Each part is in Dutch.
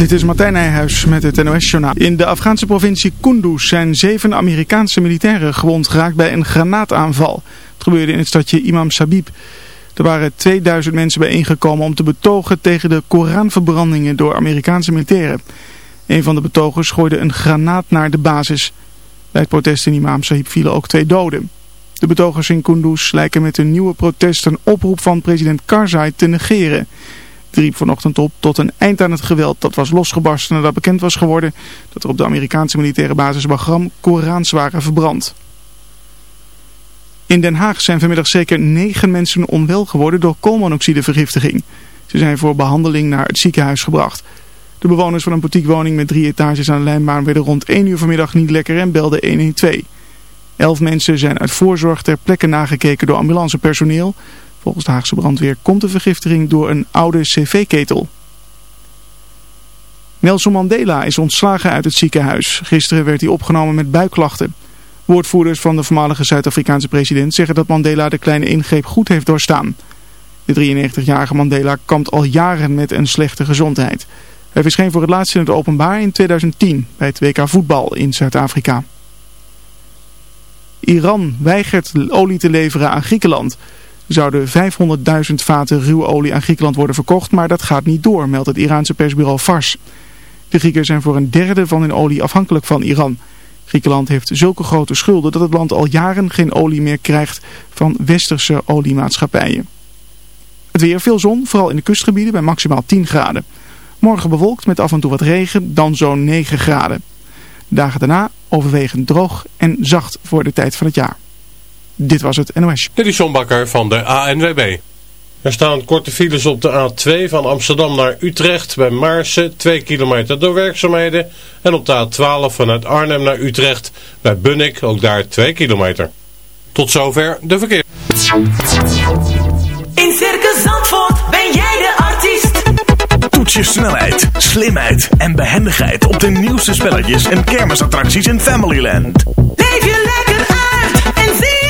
Dit is Martijn Nijhuis met het NOS-journaal. In de Afghaanse provincie Kunduz zijn zeven Amerikaanse militairen gewond geraakt bij een granaataanval. Het gebeurde in het stadje Imam Sabib. Er waren 2000 mensen bijeengekomen om te betogen tegen de Koranverbrandingen door Amerikaanse militairen. Een van de betogers gooide een granaat naar de basis. Bij het protest in Imam Sabib vielen ook twee doden. De betogers in Kunduz lijken met een nieuwe protest een oproep van president Karzai te negeren riep vanochtend op tot een eind aan het geweld dat was losgebarsten nadat bekend was geworden dat er op de Amerikaanse militaire basis Bagram Korans waren verbrand. In Den Haag zijn vanmiddag zeker negen mensen onwel geworden door koolmonoxidevergiftiging. Ze zijn voor behandeling naar het ziekenhuis gebracht. De bewoners van een boutiquewoning met drie etages aan de lijnbaan werden rond 1 uur vanmiddag niet lekker en belden 112. Elf mensen zijn uit voorzorg ter plekke nagekeken door ambulancepersoneel. Volgens de Haagse brandweer komt de vergiftiging door een oude cv-ketel. Nelson Mandela is ontslagen uit het ziekenhuis. Gisteren werd hij opgenomen met buikklachten. Woordvoerders van de voormalige Zuid-Afrikaanse president zeggen dat Mandela de kleine ingreep goed heeft doorstaan. De 93-jarige Mandela kampt al jaren met een slechte gezondheid. Hij verscheen voor het laatst in het openbaar in 2010 bij het WK voetbal in Zuid-Afrika. Iran weigert olie te leveren aan Griekenland zouden 500.000 vaten ruwe olie aan Griekenland worden verkocht, maar dat gaat niet door, meldt het Iraanse persbureau Fars. De Grieken zijn voor een derde van hun olie afhankelijk van Iran. Griekenland heeft zulke grote schulden dat het land al jaren geen olie meer krijgt van westerse oliemaatschappijen. Het weer veel zon, vooral in de kustgebieden bij maximaal 10 graden. Morgen bewolkt met af en toe wat regen, dan zo'n 9 graden. De dagen daarna overwegend droog en zacht voor de tijd van het jaar. Dit was het NOS. Dit is John Bakker van de ANWB. Er staan korte files op de A2 van Amsterdam naar Utrecht bij Maarsen, 2 kilometer door werkzaamheden. En op de A12 vanuit Arnhem naar Utrecht bij Bunnik, ook daar 2 kilometer. Tot zover de verkeer. In Circus Zandvoort ben jij de artiest. Toets je snelheid, slimheid en behendigheid op de nieuwste spelletjes en kermisattracties in Familyland. Leef je lekker uit en zie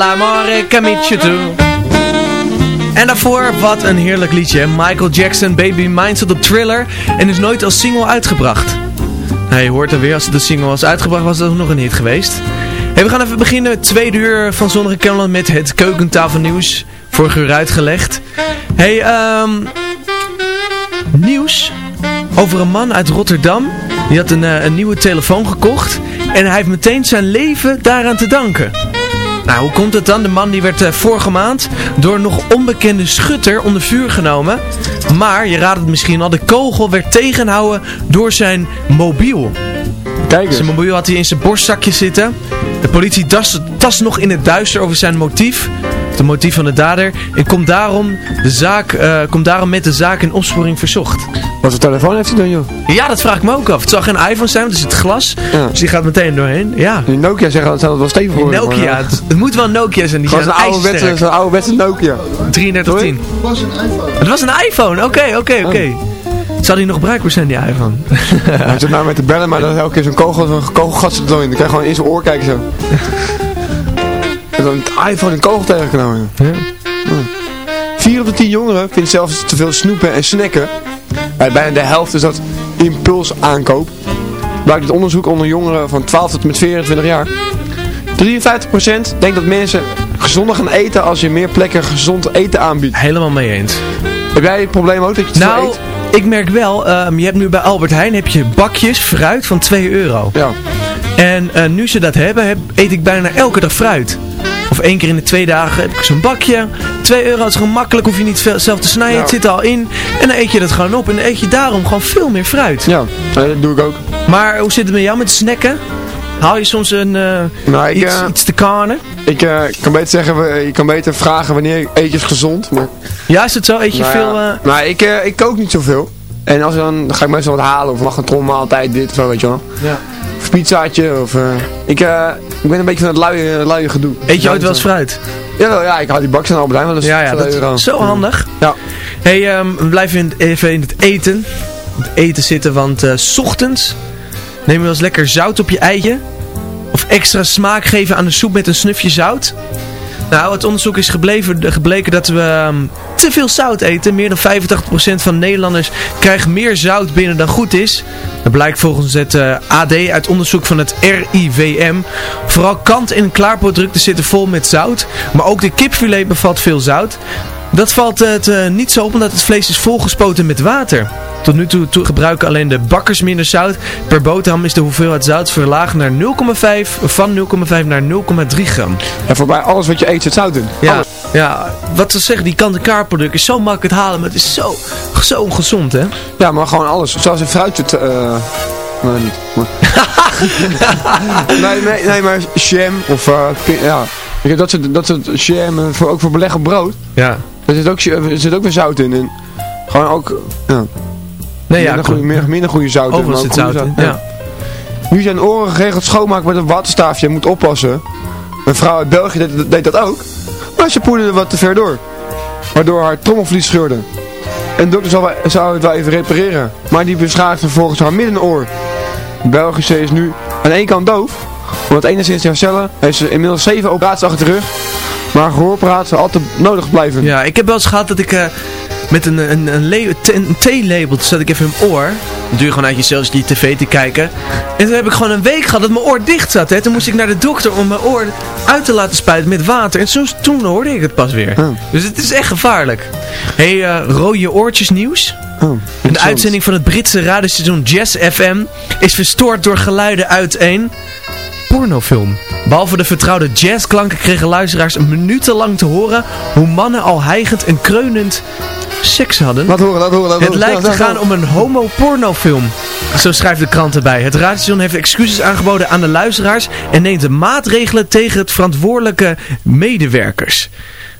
L'amore camice tu. En daarvoor, wat een heerlijk liedje. Michael Jackson, Baby Minds op Thriller. En is nooit als single uitgebracht. Hij hoort er weer, als de single was uitgebracht, was dat nog een hit geweest. Hey, we gaan even beginnen, tweede uur van Zonnige Kellerland met het keukentafelnieuws. Vorige uur uitgelegd. Hey, ehm... nieuws over een man uit Rotterdam. Die had een, eh, een nieuwe telefoon gekocht. En hij heeft meteen zijn leven daaraan te danken. Nou, hoe komt het dan? De man die werd eh, vorige maand door een nog onbekende schutter onder vuur genomen. Maar, je raadt het misschien al, de kogel werd tegenhouden door zijn mobiel. Kijk eens. Zijn mobiel had hij in zijn borstzakje zitten. De politie tast, tast nog in het duister over zijn motief. Het motief van de dader. En komt daarom, de zaak, eh, komt daarom met de zaak in opsporing verzocht. Wat voor telefoon heeft hij dan, joh? Ja, dat vraag ik me ook af. Het zal geen iPhone zijn, want het is het glas. Ja. Dus die gaat meteen doorheen. Ja. Die Nokia zeggen dat het wel stevig worden. Nokia, maar, het, het moet wel een Nokia zijn. Die zijn zo'n ouderwetse, zo'n ouderwetse Nokia. 3310. Het was een iPhone, oké, oké, oké. Zal die nog bruikbaar zijn, die iPhone? Hij zit nou met de bellen, maar dan is elke keer zo'n kogel, zo'n kogelgat zit er dan kan je gewoon in zijn oor kijken zo. en dan het iPhone een kogel tegenknallen. Ja. Vier op de tien jongeren vindt zelfs te veel snoepen en snacken. Bij bijna de helft is dat impulsaankoop. Blijkt het onderzoek onder jongeren van 12 tot met 24 jaar. 53% denkt dat mensen gezonder gaan eten als je meer plekken gezond eten aanbiedt. Helemaal mee eens. Heb jij het probleem ook dat je te veel Nou, eet? ik merk wel, ehm, je hebt nu bij Albert Heijn heb je bakjes fruit van 2 euro. Ja. En eh, nu ze dat hebben, heb, eet ik bijna elke dag fruit. Één keer in de twee dagen heb ik zo'n bakje. 2 euro is gewoon makkelijk, hoef je niet zelf te snijden. Het zit er al in. En dan eet je dat gewoon op. En dan eet je daarom gewoon veel meer fruit. Ja, dat doe ik ook. Maar hoe zit het met jou met snacken? Haal je soms een, eh, Nou, ik, iets, eh, iets te kanen? Ik eh, kan beter zeggen, je kan beter vragen wanneer eet je gezond. Maar, Ja, is het zo? Eet je nou, veel... ja. nou, ik, ik kook niet zoveel. En als dan, dan ga ik meestal wat halen. Of mag een trommaaltijd dit of zo, weet je wel. Ja. Of pizzaatje. Of, eh, ik, eh, ik ben een beetje van het luie, luie gedoe. Eet je ooit wel eens fruit? Jawel, ja, ik haal die bakjes aan Albert Heijn, want dat is Ja, ja, 2 dat euro. is zo handig. Ja. hey, ehm, we blijven in, even in het eten. Het eten zitten, want eh, s ochtends neem je wel eens lekker zout op je eitje. Of extra smaak geven aan de soep met een snufje zout. Nou, het onderzoek is gebleven, gebleken dat we ehm, te veel zout eten. Meer dan 85% van Nederlanders krijgt meer zout binnen dan goed is. Dat blijkt volgens het eh, AD uit onderzoek van het RIVM. Vooral kant- en klaarproducten zitten vol met zout. Maar ook de kipfilet bevat veel zout. Dat valt het eh, niet zo op omdat het vlees is volgespoten met water. Tot nu toe, gebruiken alleen de bakkers minder zout. Per boterham is de hoeveelheid zout verlaagd naar 0,5 van 0,5 naar 0,3 gram. En voorbij alles wat je eet zit zout in. Ja, Alles. ja, wat ze zeggen, die kant-en-klaar product is zo makkelijk te halen, maar het is zo, zo ongezond, hè? Ja, maar gewoon alles. Zelfs in fruit zit... eh nee, niet. Maar... nee, nee, nee, maar jam of... eh, ja. Weet je, Dat soort, dat soort jam, eh, voor, ook voor beleg op brood. Ja. Er zit ook, er zit ook weer zout in. En gewoon ook... Ja. Nee, ja, minder, goede, klopt. minder, minder goede zout. Overal zit zout in, ja. Nu zijn oren geregeld schoonmaken met een waterstaafje. Je moet oppassen. Een vrouw uit België deed, deed dat ook. Maar ze poederde wat te ver door. Waardoor haar trommelvlies scheurde. En de dokter zou, zou het wel even repareren. Maar die beschadigde vervolgens haar middenoor. De Belgische is nu aan één kant doof. Om het enigszins te herstellen heeft ze inmiddels zeven operaties achter de rug. Maar gehoorpraat zal altijd nodig blijven. Ja, ik heb wel eens gehad dat ik eh, met een, een, een, een theelabel zat ik even in mijn oor. Dan je gewoon uit jezelf die tv te kijken. En toen heb ik gewoon een week gehad dat mijn oor dicht zat. Hè. Toen moest ik naar de dokter om mijn oor uit te laten spuiten met water. En zo, toen hoorde ik het pas weer. Oh. Dus het is echt gevaarlijk. hey, eh, rode oortjes nieuws. Oh, De interessant. uitzending van het Britse radiostation Jazz FM is verstoord door geluiden uit een pornofilm. Behalve de vertrouwde jazzklanken kregen luisteraars minutenlang te horen hoe mannen al hijgend en kreunend seks hadden. Laat horen, laat horen, laat Het horen. lijkt te gaan om een homo-pornofilm. Zo schrijft de krant erbij. Het radiostation heeft excuses aangeboden aan de luisteraars en neemt de maatregelen tegen het verantwoordelijke medewerkers.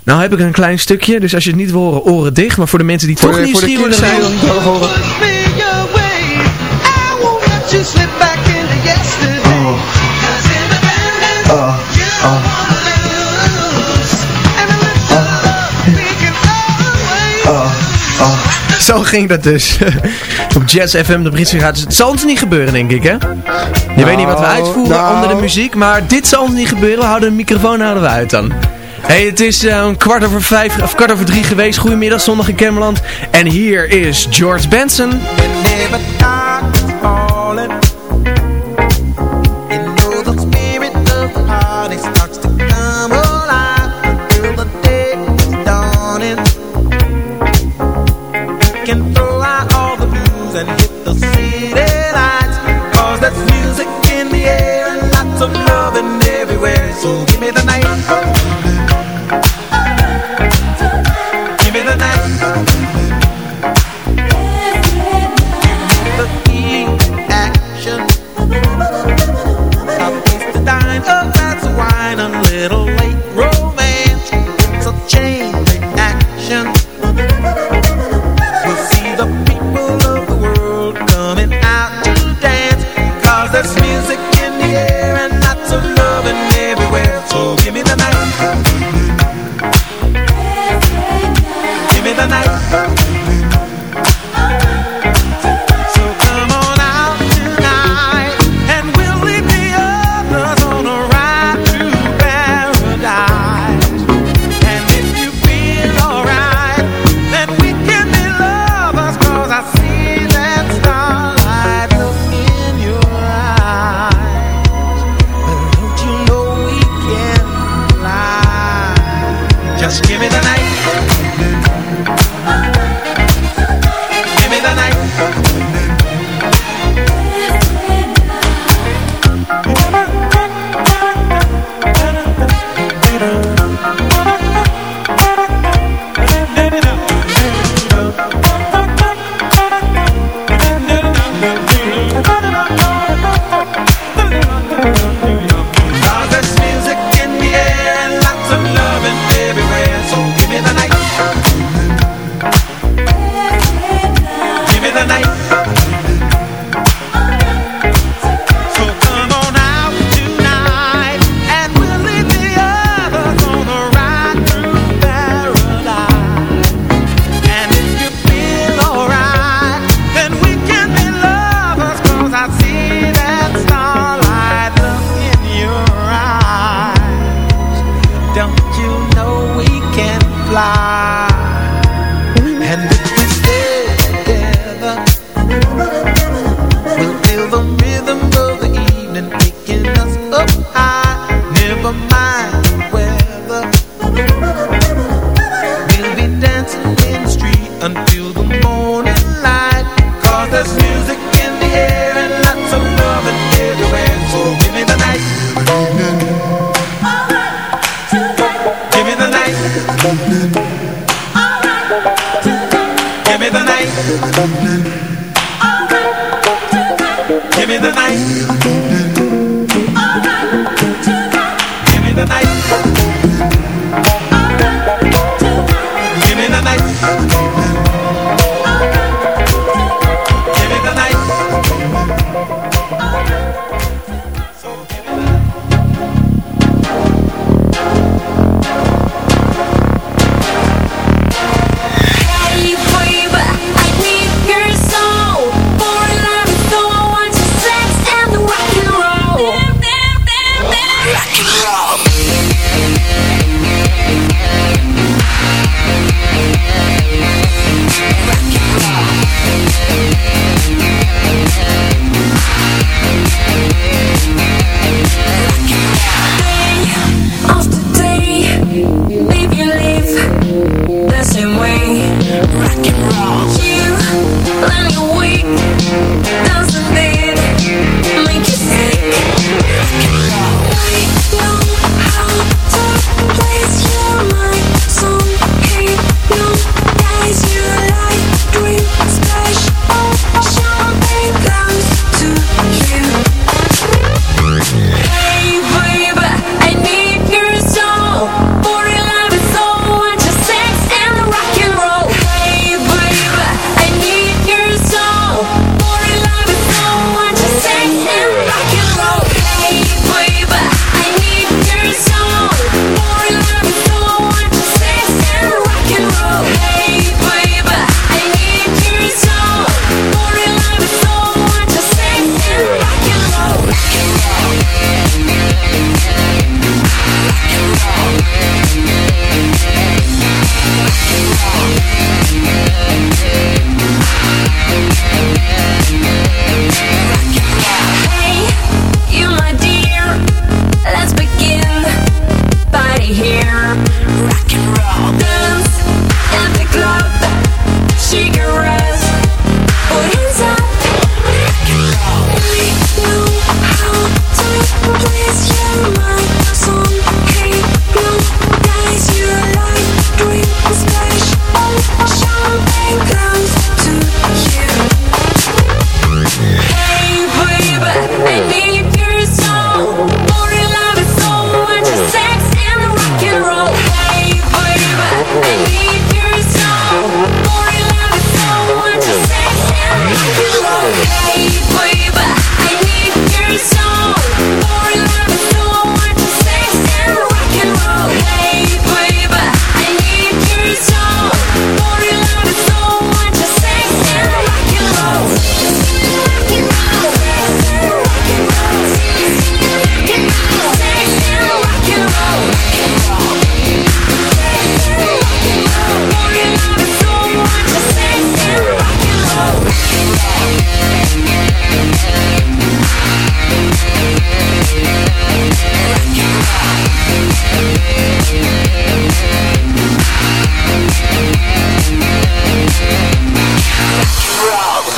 Nou heb ik een klein stukje, dus als je het niet wil horen, oren dicht. Maar voor de mensen die Voor toch de, voor de nieuwsgierig kinderen zijn... Zo ging dat dus. Op Jazz FM, de Britse radio. Het zal ons niet gebeuren, denk ik, hè? Je weet niet wat we nou, uitvoeren nou. onder de muziek, maar dit zal ons niet gebeuren. We houden de microfoon houden we uit dan. hey, het is eh, een kwart over vijf, of kwart over drie geweest. Goedemiddag, zondag in Camerland. En hier is George Benson.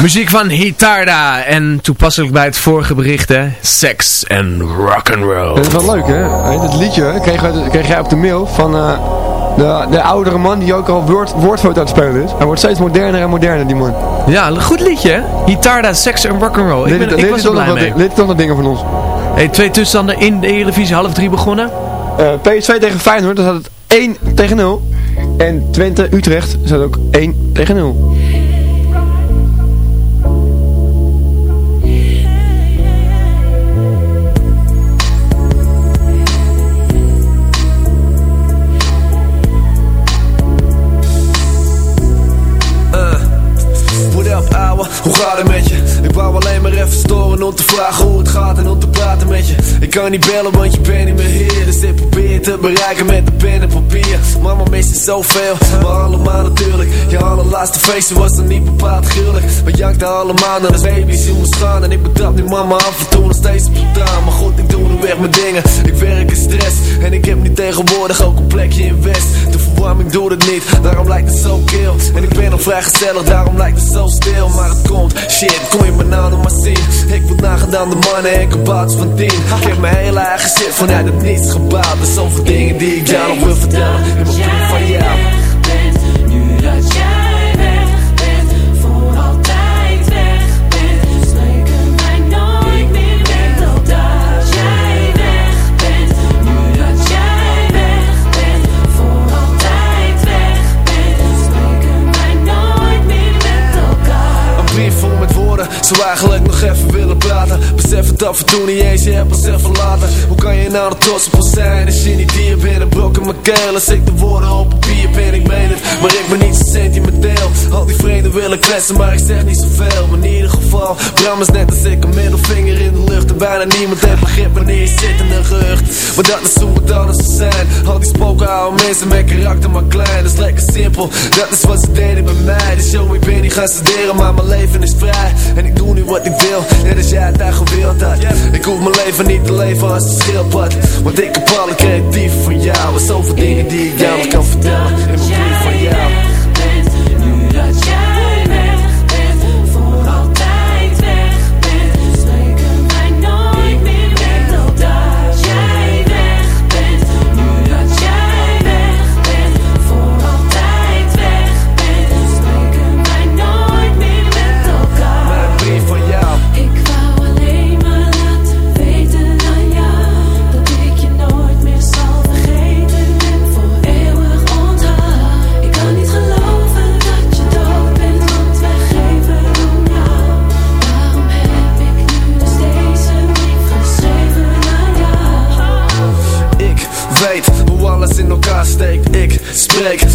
Muziek van Hitarda. En toepasselijk bij het vorige bericht, hè. Sex en rock'n'roll. Dat is wel leuk, hè? Dat liedje kreeg, kreeg jij op de mail van eh, de, de oudere man die ook al woord, woordfoto aan het spelen is. Hij wordt steeds moderner en moderner, die man. Ja, een goed liedje, hè. Hitarda, Sex en rock'n'roll. Ik, ben, hij- ik was er blij nog mee. hij toch nog dingen van ons. Hey, twee tussenstanden in de Eredivisie, half drie begonnen. Eh, PSV tegen Feyenoord, dan staat het 1 tegen 0. En Twente, Utrecht, staat ook 1 tegen 0. Alleen maar even storen om te vragen hoe het gaat en om te praten met je. Ik kan niet bellen, want je bent niet meer hier. Dus ik probeer te bereiken met de pen en papier. Mama mist je zoveel, maar allemaal natuurlijk. Je allerlaatste feestje was dan niet bepaald gruwelijk. We jankten allemaal naar de baby's in mijn gaan. En ik betrap nu mama af en toe nog steeds op de. Maar goed, ik doe nu weg mijn dingen. Ik werk in stress. En ik heb nu tegenwoordig ook een plekje in West. De verwarming doet het niet, daarom lijkt het zo kil. En ik ben nog vrij daarom lijkt het zo stil. Maar het komt, shit, kon je me nou maar zien. Nagedaan de mannen en kabouts van tien. Ik heb mijn hele eigen shit vanuit het niets gebouwd. Er zoveel dingen die ik jou nog wil vertellen. In mijn brief van jou. Nu dat jij weg bent, voor altijd weg bent, spreken wij nooit meer met elkaar. Als jij weg bent, nu dat jij weg bent, voor altijd weg bent, spreken wij nooit meer met elkaar. Een brief vol met woorden, zou eigenlijk nog even het af en toe niet eens, je hebt ons even later. Hoe kan je nou nog trots op zijn? Als je niet hier bent En brok in mijn keel. Als ik de woorden op papier ben Ik meen het, maar ik ben niet zo sentimenteel. Al die vrienden willen kletsen, maar ik zeg niet zoveel. Maar in ieder geval, Bram is net als ik een middelvinger in de lucht. En bijna niemand heeft begrip wanneer je zit in een gerucht. Maar dat is hoe het zou zijn. Al die spoken oude mensen met karakter maar klein. Dat is lekker simpel, dat is wat ze deden bij mij. Dus yo, ik ben niet gaan studeren, maar mijn leven is vrij. En ik doe nu wat ik wil, net als jij het daar gewild Ik hoef mijn leven niet te leven als een schildpad Want ik heb alle creatief van jou. En zoveel dingen die ik jou kan vertellen. In mijn brief van jou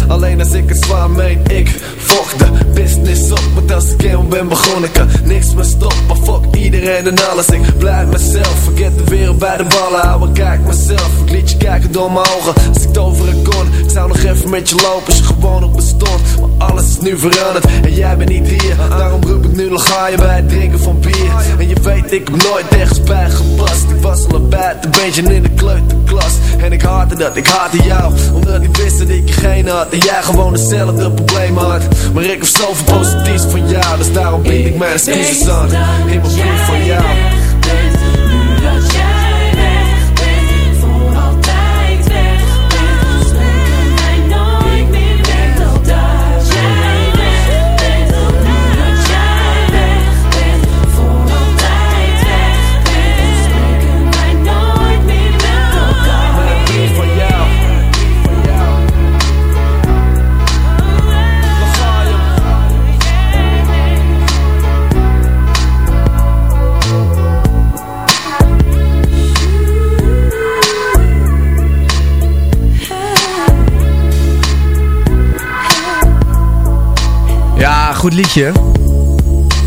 alleen als ik het zwaar meen Ik volg de business op. Want als ik eenmaal ben begonnen kan niks meer stoppen Fuck iedereen en alles Ik blijf mezelf. Vergeet de wereld bij de ballen Houden kijk mezelf. Ik liet je kijken door mijn ogen. Als ik toveren kon Ik zou nog even met je lopen. Als je gewoon op Maar alles is nu veranderd En jij bent niet hier. Daarom roep ik nu nog je bij het drinken van bier. En je weet ik heb nooit ergens bij gepast. Ik was al een buiten beentje in de kleuterklas. En ik haatte dat, ik haatte jou. Omdat ik wist dat ik je geen had. En jij gewoon hetzelfde probleem had. Maar ik heb zoveel positiefs van jou Dus daarom bied ik mijn excuses aan In mijn brief van jou goed liedje.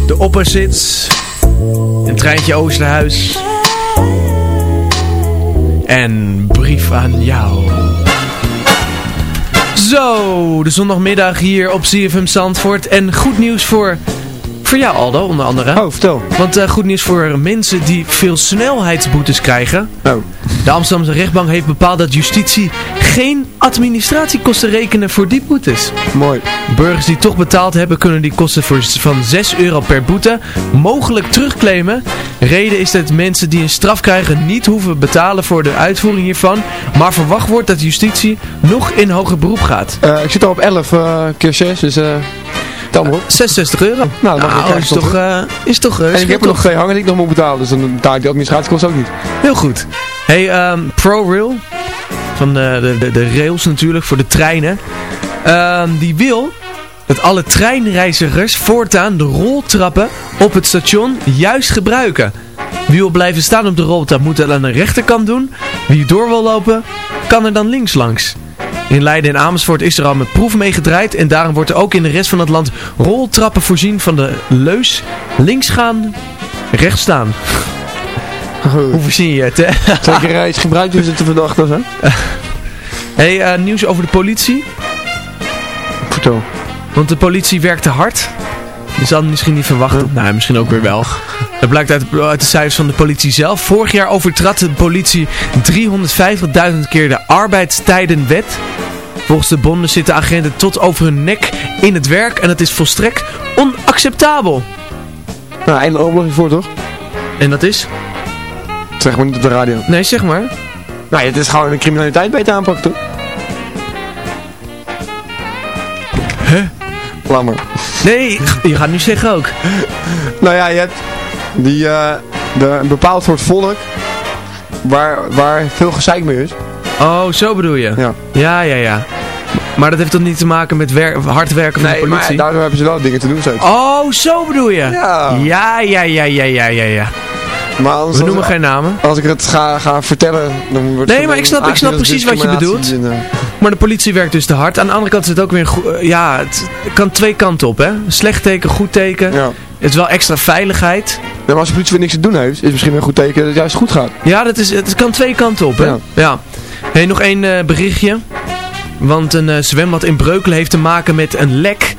De Opposites. Een treintje Oosterhuis. En brief aan jou. Zo, de zondagmiddag hier op CFM Zandvoort. En goed nieuws voor voor jou Aldo, onder andere. Oh, vertel. Want eh, goed nieuws voor mensen die veel snelheidsboetes krijgen. Oh. De Amsterdamse rechtbank heeft bepaald dat justitie geen administratiekosten rekenen voor die boetes. Mooi. Burgers die toch betaald hebben kunnen die kosten voor van 6 euro per boete mogelijk terugclaimen. Reden is dat mensen die een straf krijgen niet hoeven betalen voor de uitvoering hiervan. Maar verwacht wordt dat justitie nog in hoger beroep gaat. Eh, ik zit al op 11 eh, keer 6, dus tel maar op. 66 euro. Nou, je Nou, is toch, eh, is toch En ik heb er nog twee hangen die ik nog moet betalen, dus dan betaal ik de administratiekosten ook niet. Heel goed. Hey, ehm, ProRail, van de, de, de, rails natuurlijk, voor de treinen. Ehm, die wil dat alle treinreizigers voortaan de roltrappen op het station juist gebruiken. Wie wil blijven staan op de roltrap moet dat aan de rechterkant doen. Wie door wil lopen, kan er dan links langs. In Leiden en Amersfoort is er al met proef meegedraaid en daarom wordt er ook in de rest van het land roltrappen voorzien van de leus links gaan, rechts staan. Hoe verzin je het, hè? Reis gebruikt is het te verdachten, hè? Hey, eh, nieuws over de politie. Vertel. Want de politie werkte hard. Je zal het misschien niet verwachten. Nou, misschien ook weer wel. Dat blijkt uit, uit de cijfers van de politie zelf. Vorig jaar overtrad de politie 350.000 keer de arbeidstijdenwet. Volgens de bonden zitten agenten tot over hun nek in het werk. En dat is volstrekt onacceptabel. Nou, eindelijk oplossing voor, toch? En dat is? Zeg maar niet op de radio. Nee, zeg maar. Nou, het is gewoon de criminaliteit beter aanpakken, toch? Huh? Laat maar. Nee, je gaat nu zeggen ook. Nou ja, je hebt die, eh, de, een bepaald soort volk waar, waar veel gezeik mee is. Oh, zo bedoel je? Ja. Ja, ja, ja. Maar dat heeft toch niet te maken met wer hard werken van Nee, de maar politie? daardoor hebben ze wel dingen te doen steeds. Oh, zo bedoel je? Ja. Ja, ja, ja, ja, ja, ja, ja. Maar anders, We noemen geen namen. Als ik het ga, ga vertellen, dan wordt Nee, maar ik snap- ik snap precies wat je bedoelt. en, Maar de politie werkt dus te hard. Aan de andere kant is het ook weer een goe- eh, Ja, het kan twee kanten op, hè. Slecht teken, goed teken. ja. Het is wel extra veiligheid. Ja, maar als de politie weer niks te doen heeft, is het misschien een goed teken dat het juist goed gaat. Ja, dat is, het kan twee kanten op, hè. Ja. Ja. Hey, nog één eh, berichtje. Want een eh, zwembad in Breukelen heeft te maken met een lek.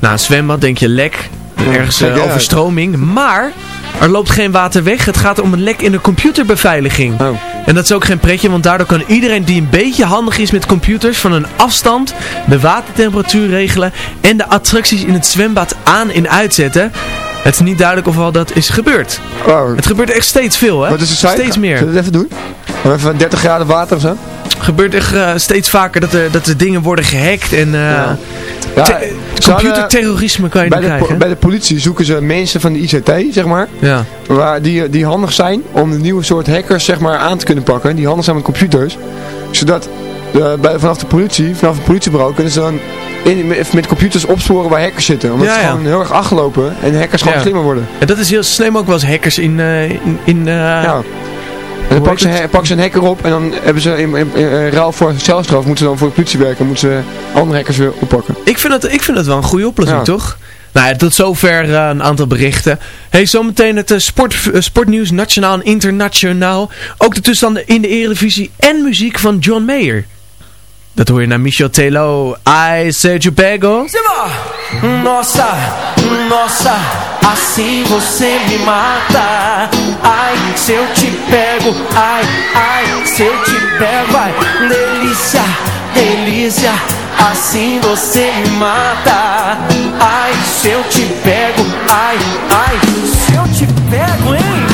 Nou, een zwembad denk je lek. Ergens overstroming. Maar er loopt geen water weg. Het gaat om een lek in de computerbeveiliging. Oh. En dat is ook geen pretje, want daardoor kan iedereen die een beetje handig is met computers van een afstand de watertemperatuur regelen en de attracties in het zwembad aan en uitzetten. Het is niet duidelijk of al dat is gebeurd. Wow. Het gebeurt echt steeds veel, hè? Wat is? Steeds meer. Zullen we het even doen? Even 30 graden water of zo? Gebeurt echt eh, steeds vaker dat er, dat er dingen worden gehackt en eh Ja. Ja, computerterrorisme kan je bij de, krijgen. bij de politie zoeken ze mensen van de ICT, zeg maar, Ja. waar die, die handig zijn om de nieuwe soort hackers zeg maar, aan te kunnen pakken. Die handig zijn met computers. Zodat de, bij, vanaf de politie, vanaf het politiebureau, kunnen ze dan in, met, computers opsporen waar hackers zitten. Omdat Ja, ze ja. gewoon heel erg achterlopen en hackers gewoon Ja. slimmer worden. En dat is heel slim ook wel eens hackers in... eh, in, in ja. En dan pakken ze, he- een hacker op en dan hebben ze in, in, in, in ruil voor celstraf moeten ze dan voor de politie werken en moeten ze andere hackers weer oppakken. Ik vind dat, ik vind dat wel een goede oplossing, Ja. toch? Nou ja, tot zover eh, een aantal berichten. Hey, zometeen het eh, sport, eh, sportnieuws, nationaal en internationaal. Ook de toestanden in de Eredivisie en muziek van John Mayer. Dat hoor je naar Michel Telo. I said you pego. Nossa, nossa, assim você me mata. Ai, se eu te pego, ai, ai, se eu te pego, vai. Delícia, delícia, assim você me mata. Ai, se eu te pego, ai, ai, se eu te pego, hein?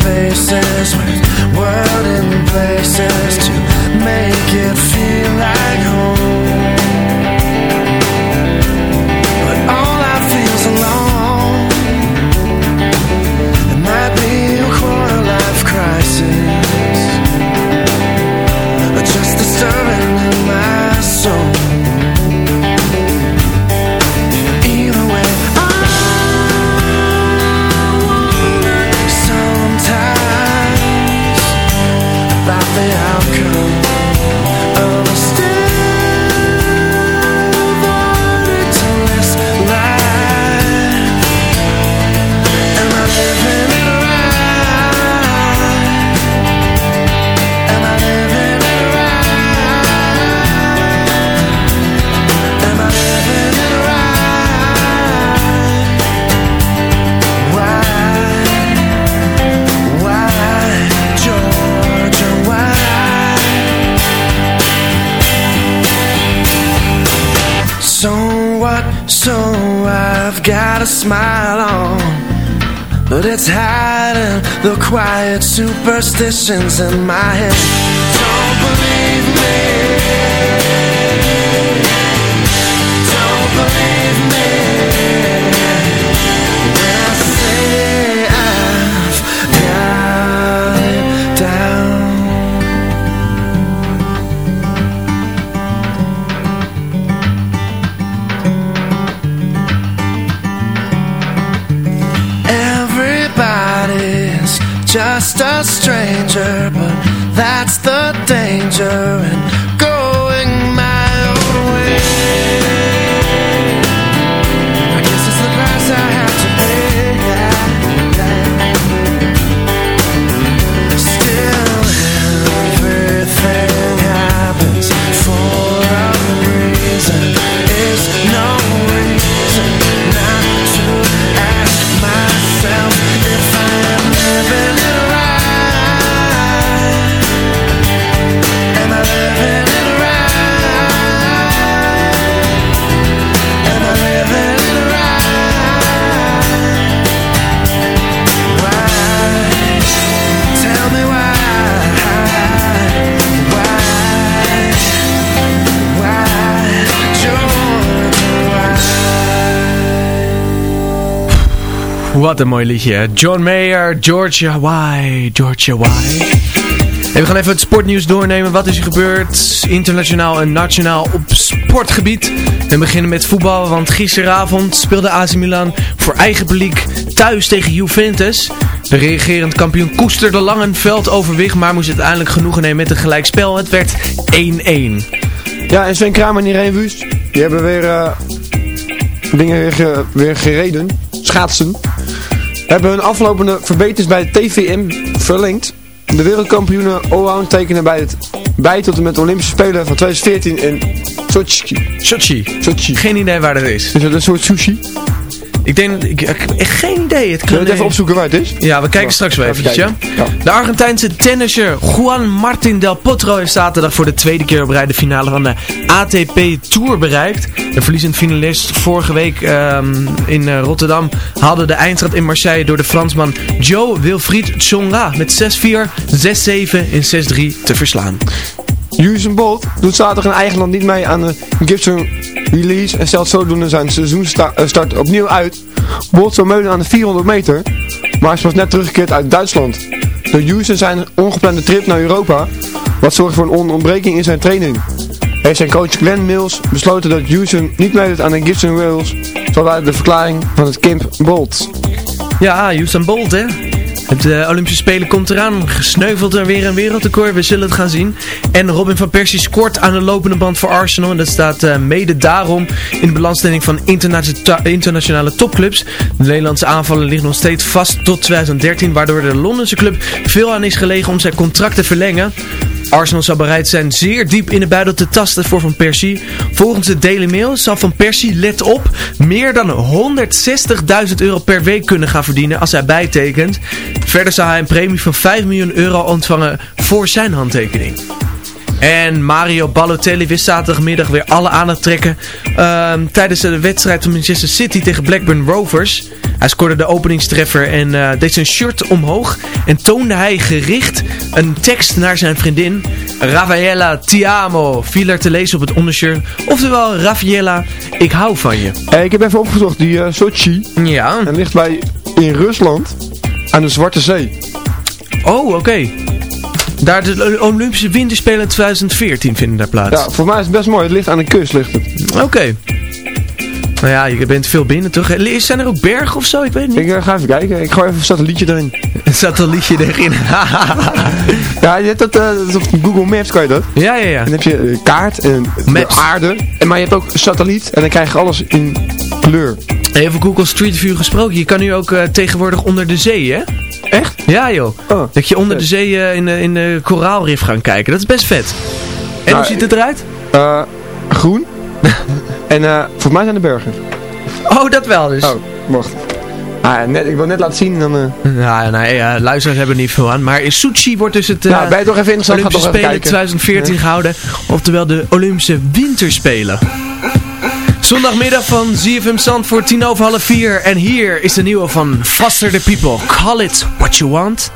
spaces with world in places to make quiet superstitions in my head. but that's the danger. And Wat een mooi liedje. John Mayer, Georgia Why, Georgia Why. En we gaan even het sportnieuws doornemen. Wat is er gebeurd internationaal en nationaal op sportgebied? We beginnen met voetbal, want gisteravond speelde AC Milan voor eigen publiek thuis tegen Juventus. De regerend kampioen koesterde lang een veldoverwicht, maar moest uiteindelijk genoegen nemen met een gelijkspel. Het werd 1-1. Ja, en Sven Kramer en Irene Wust, die hebben weer eh, dingen weer, ge- weer gereden, schaatsen. Hebben hun aflopende verbeters bij de TVM verlengd. De wereldkampioenen allround tekenen bij, het, bij tot en met de Olympische Spelen van 2014 in Sochi. Sochi. Sochi. Geen idee waar dat is. Is dat een soort sushi? Ik denk, ik, ik heb echt geen idee. Het kan het even opzoeken waar het is? Ja, we kijken straks wel Even eventjes. ja. De Argentijnse tennisser Juan Martin del Potro heeft zaterdag voor de tweede keer op rij de finale van de ATP Tour bereikt. De verliezend finalist vorige week ehm, in eh, Rotterdam haalde de eindstad in Marseille door de Fransman Joe Wilfried Tsonga met 6-4, 6-7 en 6-3 te verslaan. Usain Bolt doet zaterdag in eigen land niet mee aan de Gibson release en stelt zodoende zijn seizoenstart opnieuw uit. Bolt zou meuden aan de 400 meter, maar is pas net teruggekeerd uit Duitsland. Door Usain zijn ongeplande trip naar Europa, wat zorgt voor een onderbreking in zijn training. Heeft zijn coach Glenn Mills besloten dat Usain niet meedoet aan de Gibson Rails, zoals de verklaring van het Camp Bolt. Ja, Usain Bolt hè. Het eh, Olympische Spelen komt eraan. Gesneuveld er weer een wereldrecord. We zullen het gaan zien. En Robin van Persie scoort aan de lopende band voor Arsenal. En dat staat eh, mede daarom in de belangstelling van internationale, topclubs. De Nederlandse aanvaller ligt nog steeds vast tot 2013. Waardoor de Londense club veel aan is gelegen om zijn contract te verlengen. Arsenal zou bereid zijn zeer diep in de buidel te tasten voor Van Persie. Volgens de Daily Mail zal Van Persie, let op, meer dan 160.000 euro per week kunnen gaan verdienen als hij bijtekent. Verder zou hij een premie van 5 miljoen euro ontvangen voor zijn handtekening. En Mario Balotelli wist zaterdagmiddag weer alle aandacht trekken ehm, tijdens de wedstrijd van Manchester City tegen Blackburn Rovers. Hij scoorde de openingstreffer en eh, deed zijn shirt omhoog en toonde hij gericht een tekst naar zijn vriendin. Raffaella ti amo viel er te lezen op het ondershirt. Oftewel, Raffaella, ik hou van je. Eh, ik heb even opgezocht, die eh, Sochi, Ja. en ligt bij in Rusland aan de Zwarte Zee. Oh, oké. Daar de Olympische Winterspelen in 2014 vinden daar plaats. Ja, voor mij is het best mooi, het ligt aan de kust ligt. Oké. Nou ja, je bent veel binnen toch? Eh, Zijn er ook bergen of zo? Ik weet het niet. Ik eh, ga even kijken, ik gooi even een satellietje erin. Een satellietje erin. Ja, je hebt dat, eh, dat op Google Maps kan je dat. ja, ja, ja. En dan heb je eh, kaart en Maps. de aarde. En, maar je hebt ook een satelliet en dan krijg je alles in kleur. Even Google Street View gesproken. Je kan nu ook tegenwoordig onder de zee, hè? Echt? Ja, joh. Oh. Dat je onder de zee in, de, in de koraalrif gaan kijken. Dat is best vet. En Nou, hoe ziet het eruit? Eh, groen. en eh voor mij zijn de bergen. Oh, dat wel dus. Oh, wacht. Ah, net, ik wil net laten zien, dan... eh Nou, nee, eh, luisteraars hebben er niet veel aan. Maar in Sochi wordt dus het eh, nou, ben je toch even Olympische toch even Spelen kijken. 2014 gehouden. Oftewel de Olympische Winterspelen. Zondagmiddag van ZFM Zandvoort, tien over half vier. En hier is de nieuwe van Faster the People. Call it what you want.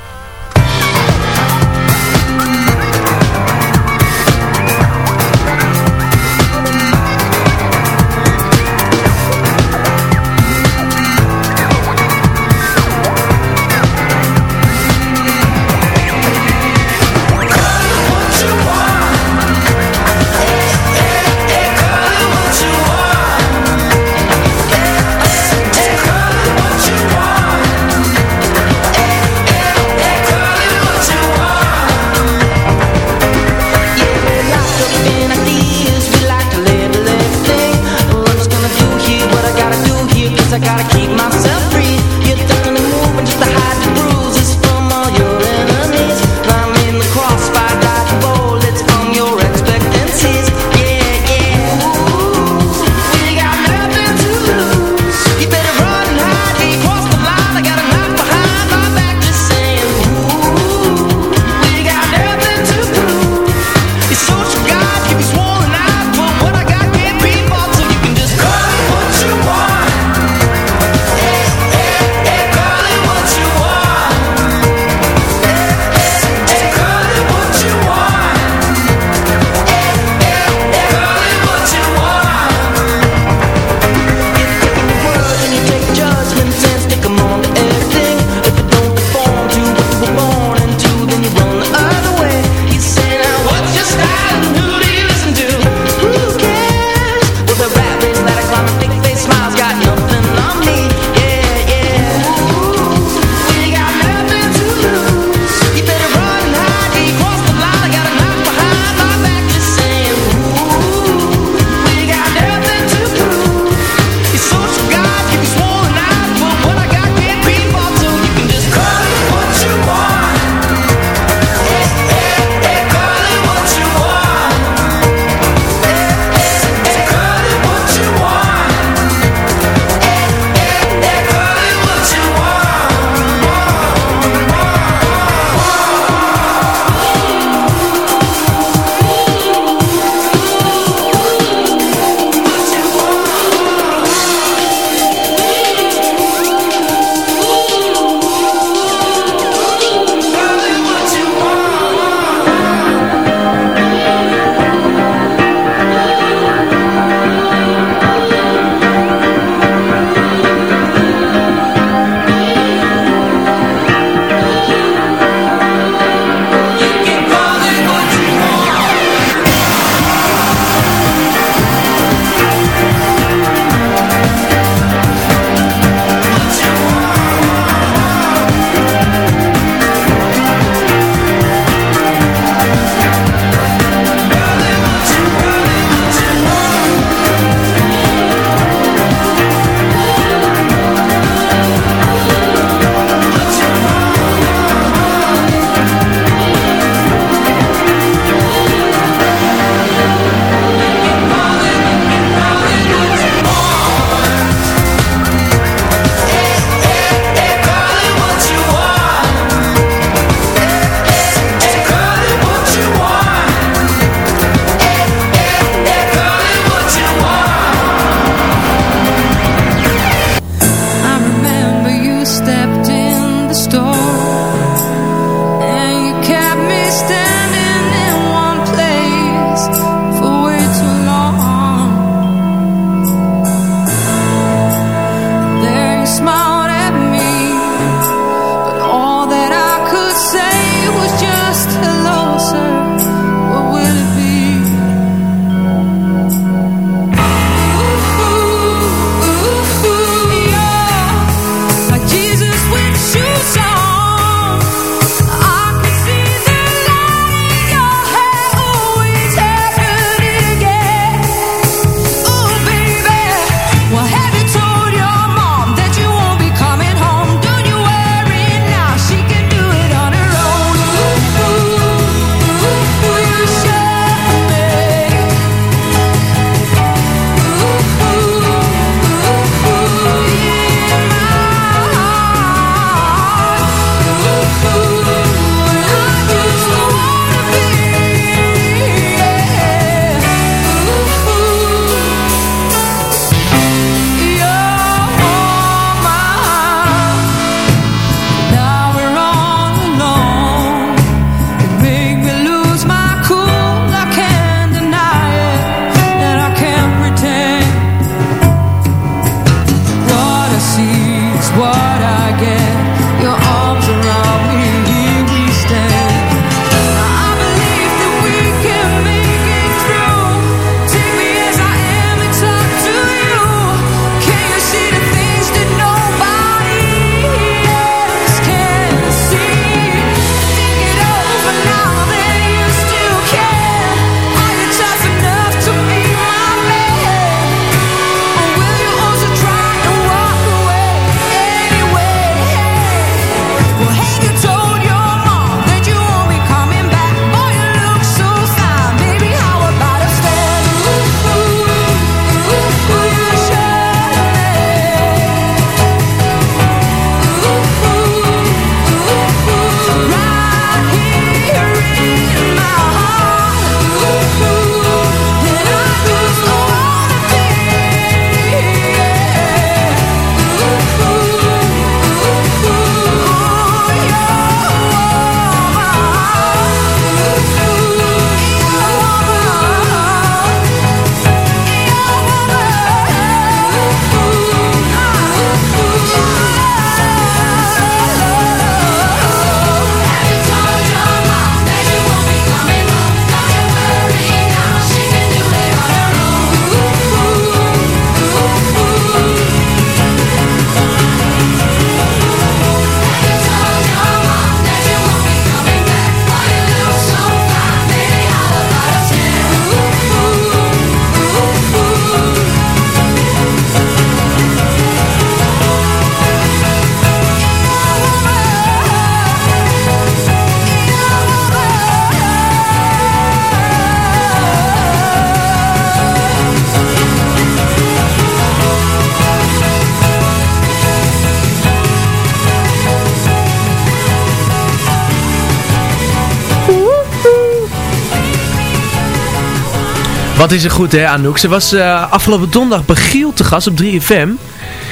Wat is er goed hè Anouk? Ze was eh, afgelopen donderdag bij Giel te gast op 3FM. En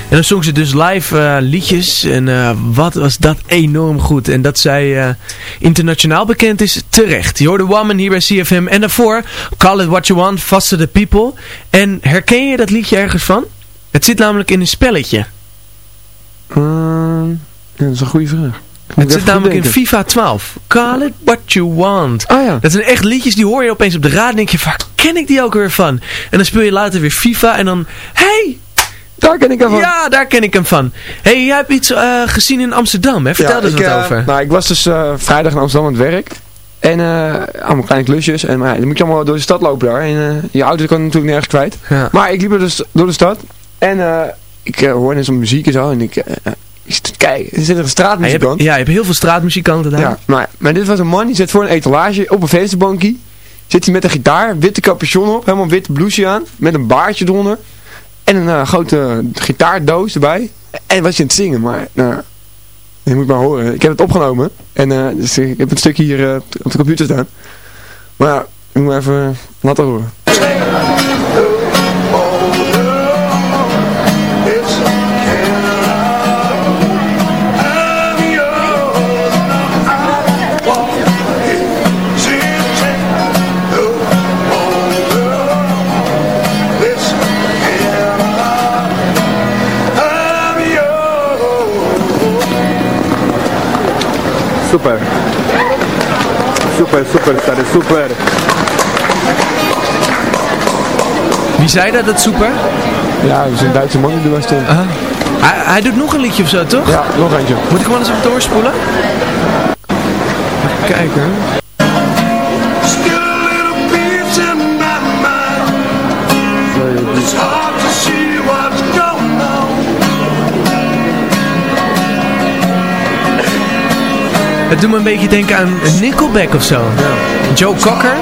dan zong ze dus live eh, liedjes. En eh, wat was dat enorm goed. En dat zij internationaal bekend is, terecht. Je hoorde Woman hier bij CFM. En daarvoor Call It What You Want, Faster The People. En herken je dat liedje ergens van? Het zit namelijk in een spelletje. Ehm, dat is een goede vraag. Het zit namelijk in FIFA 12. Call it what you want. Ah ja. Dat zijn echt liedjes die hoor je opeens op de raad. En denk je, waar ken ik die ook weer van? En dan speel je later weer FIFA. En dan, hey, Daar ken ik hem van. ja, daar ken ik hem van. hey, jij hebt iets eh, gezien in Amsterdam, hè? Vertel Ja, er eens ik, wat eh, over. Nou, ik was dus eh, vrijdag in Amsterdam aan het werk. En allemaal kleine klusjes. En maar, ja, dan moet je allemaal door de stad lopen daar. En je auto kan natuurlijk nergens kwijt. Ja. Maar ik liep er dus door de stad. En ik eh, hoorde zo'n muziek en zo. En ik, kijken. Er zit een Ja, je, straatmuzikant. hebt, ja, je hebt heel veel straatmuzikanten daar. Ja, maar, maar dit was een man die zit voor een etalage op een vensterbankje. Zit hij met een gitaar, witte capuchon op, helemaal witte blouseje aan, met een baardje eronder. En een eh, grote gitaardoos erbij. En was je aan het zingen, maar nou, je moet maar horen. Ik heb het opgenomen. En eh, dus ik heb een stukje hier eh, op de computer staan. Maar ik moet even laten horen. Super, super, dat is super. Wie zei dat, dat super? Ja, dat is een Duitse man die erbij stond. Hij, hij doet nog een liedje of zo, toch? Ja, nog eentje. Moet ik hem wel eens even doorspoelen? Even kijken. Het doet me een beetje denken aan Nickelback of zo. Joe Cocker.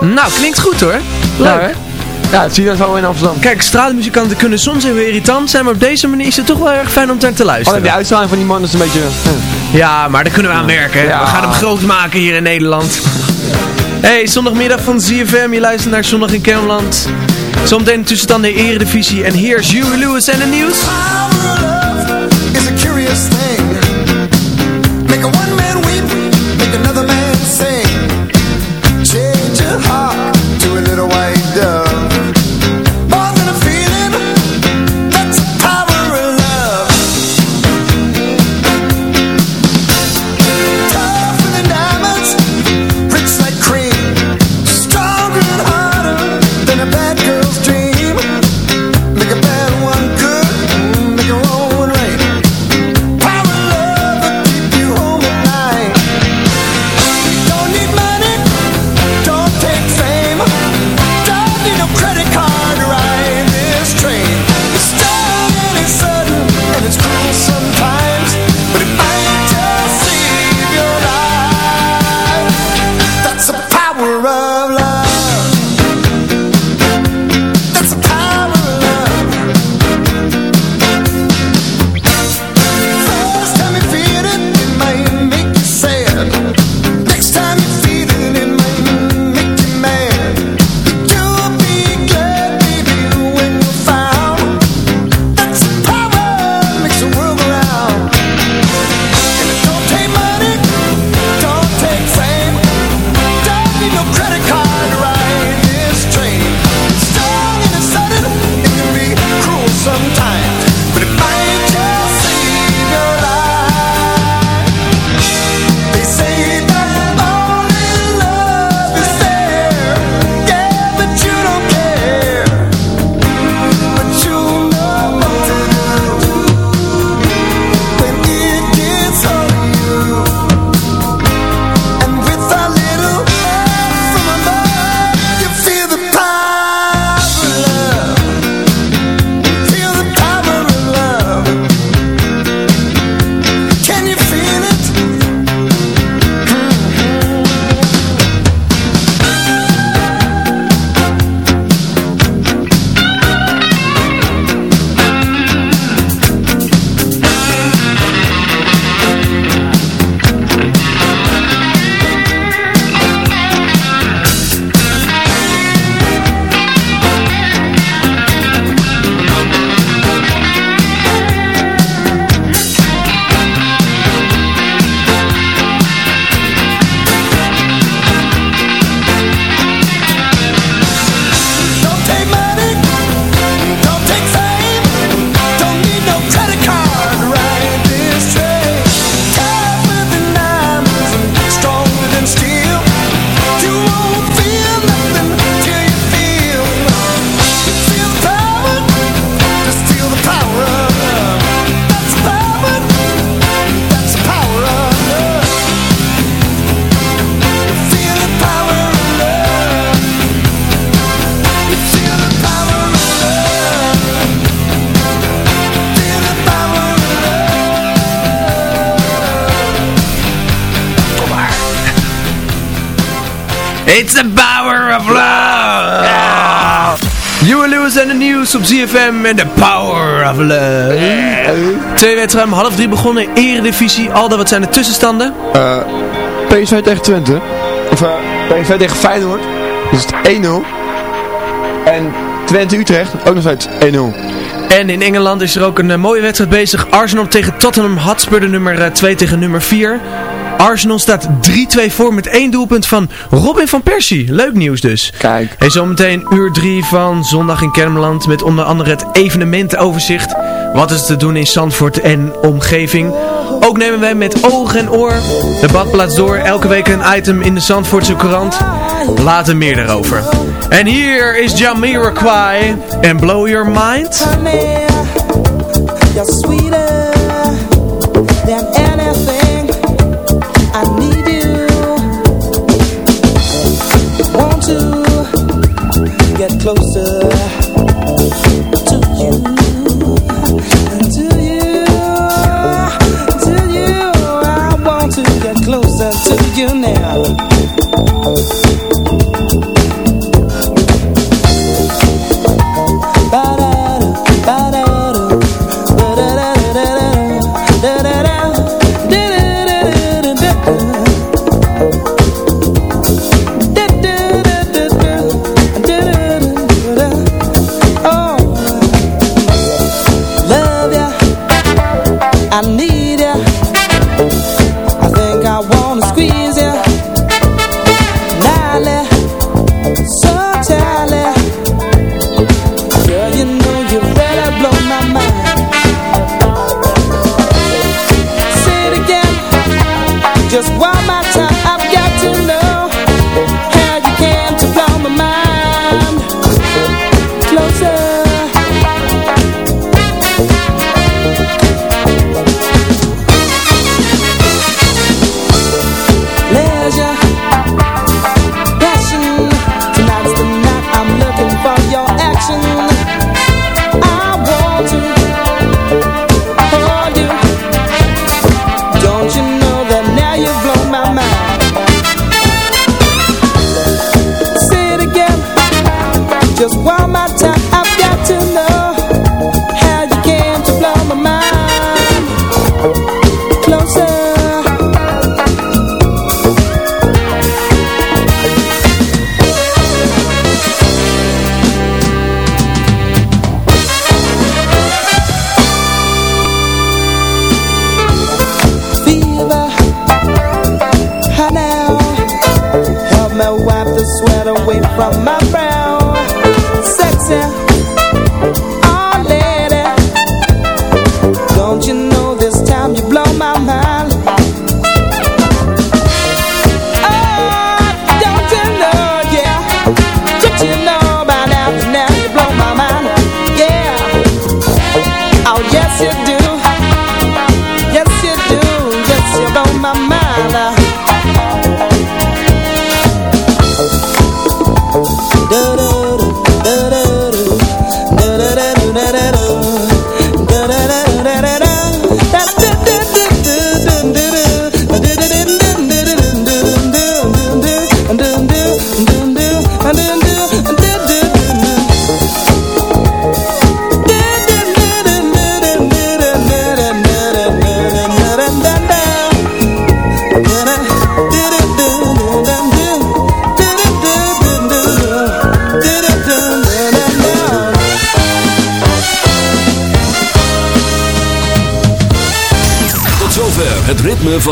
Nou, klinkt goed hoor. Leuk. Ja, hè? Ja, het zie je zo in Amsterdam. Kijk, straatmuzikanten kunnen soms even irritant zijn, maar op deze manier is het toch wel erg fijn om naar te luisteren. Alleen die uitstraling van die man is een beetje... Ja, maar daar kunnen we aan werken. Ja. We gaan hem groot maken hier in Nederland. Hey, zondagmiddag van ZFM. Je luistert naar Zondag in Kermland. Zometeen tussenstand de Eredivisie. En hier is Huey Lewis en het nieuws. Op ZFM en de Power of Love. Eh. Twee wedstrijden half drie begonnen. Eredivisie. Alda, wat zijn de tussenstanden? Eh, PSV tegen Twente. Of eh, PSV tegen Feyenoord. Dus het 1-0. En Twente Utrecht. Ook nog steeds 1-0. En in Engeland is er ook een mooie wedstrijd bezig. Arsenal tegen Tottenham Hotspur, de nummer 2 tegen nummer 4. Arsenal staat 3-2 voor met één doelpunt van Robin van Persie. Leuk nieuws dus. Kijk. En zometeen uur 3 van zondag in Kermeland met onder andere het evenementenoverzicht. Wat is te doen in Zandvoort en omgeving. Ook nemen wij met oog en oor de badplaats door. Elke week een item in de Zandvoortse krant. Later meer daarover. En hier is Jamiroquai en Blow Your Mind.